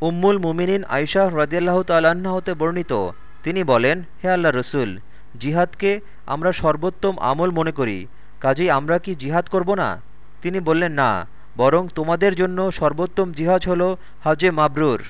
উম্মুল মুমিনিন আয়শাহ রদিয়াল্লাহ তাল্লাহ্ন হতে বর্ণিত। তিনি বলেন, হে আল্লাহ রসুল, জিহাদকে আমরা সর্বোত্তম আমল মনে করি, কাজেই আমরা কি জিহাদ করব না? তিনি বললেন, না, বরং তোমাদের জন্য সর্বোত্তম জিহাদ হল হাজে মাবরুর।